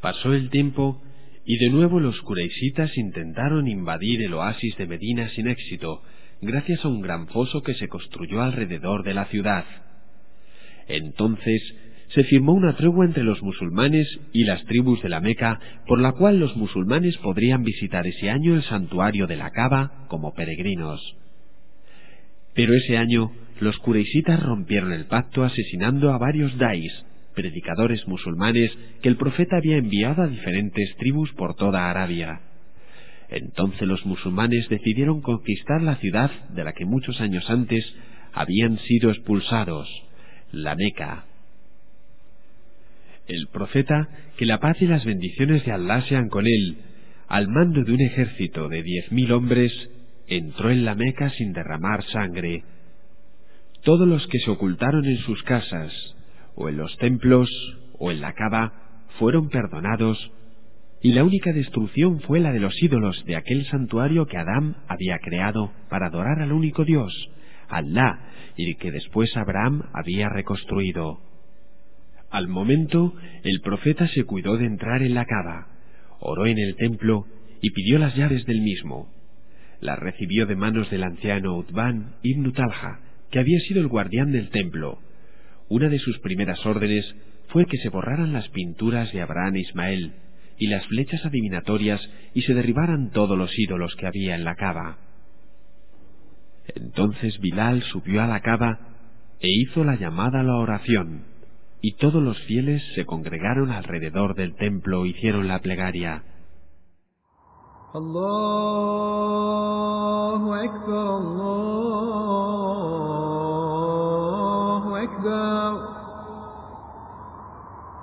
Pasó el tiempo y de nuevo los cureisitas intentaron invadir el oasis de Medina sin éxito, gracias a un gran foso que se construyó alrededor de la ciudad. Entonces se firmó una tregua entre los musulmanes y las tribus de la Meca, por la cual los musulmanes podrían visitar ese año el santuario de la Caba como peregrinos. Pero ese año los cureisitas rompieron el pacto asesinando a varios dais, predicadores musulmanes que el profeta había enviado a diferentes tribus por toda Arabia. Entonces los musulmanes decidieron conquistar la ciudad de la que muchos años antes habían sido expulsados, la Meca. El profeta, que la paz y las bendiciones de Allah sean con él, al mando de un ejército de diez mil hombres, entró en la Meca sin derramar sangre. Todos los que se ocultaron en sus casas, o en los templos, o en la cava, fueron perdonados, y la única destrucción fue la de los ídolos de aquel santuario que Adán había creado para adorar al único Dios, Allah, y que después Abraham había reconstruido. Al momento, el profeta se cuidó de entrar en la cava, oró en el templo y pidió las llaves del mismo. Las recibió de manos del anciano Utban ibn Talha, que había sido el guardián del templo. Una de sus primeras órdenes fue que se borraran las pinturas de Abraham e Ismael y las flechas adivinatorias y se derribaran todos los ídolos que había en la cava. Entonces Bilal subió a la cava e hizo la llamada a la oración, y todos los fieles se congregaron alrededor del templo e hicieron la plegaria.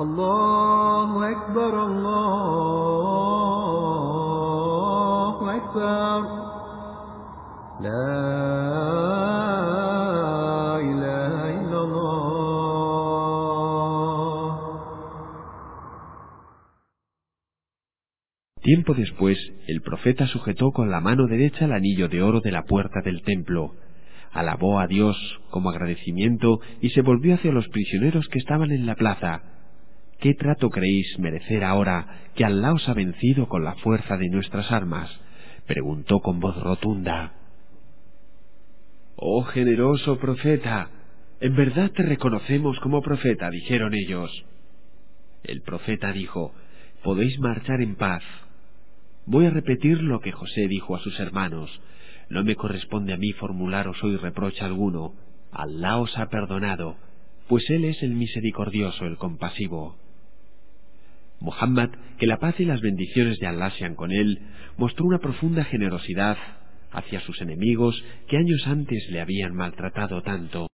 الله أكبر الله أكبر لا إله إلا الله Tiempo después, el profeta sujetó con la mano derecha el anillo de oro de la puerta del templo, alabó a Dios como agradecimiento y se volvió hacia los prisioneros que estaban en la plaza. ¿Qué trato creéis merecer ahora que Allah os ha vencido con la fuerza de nuestras armas? preguntó con voz rotunda. Oh generoso profeta, en verdad te reconocemos como profeta, dijeron ellos. El profeta dijo, podéis marchar en paz. Voy a repetir lo que José dijo a sus hermanos. No me corresponde a mí formularos hoy reproche alguno. Alá os ha perdonado, pues Él es el misericordioso, el compasivo. Muhammad, que la paz y las bendiciones de Allah sean con él, mostró una profunda generosidad hacia sus enemigos que años antes le habían maltratado tanto.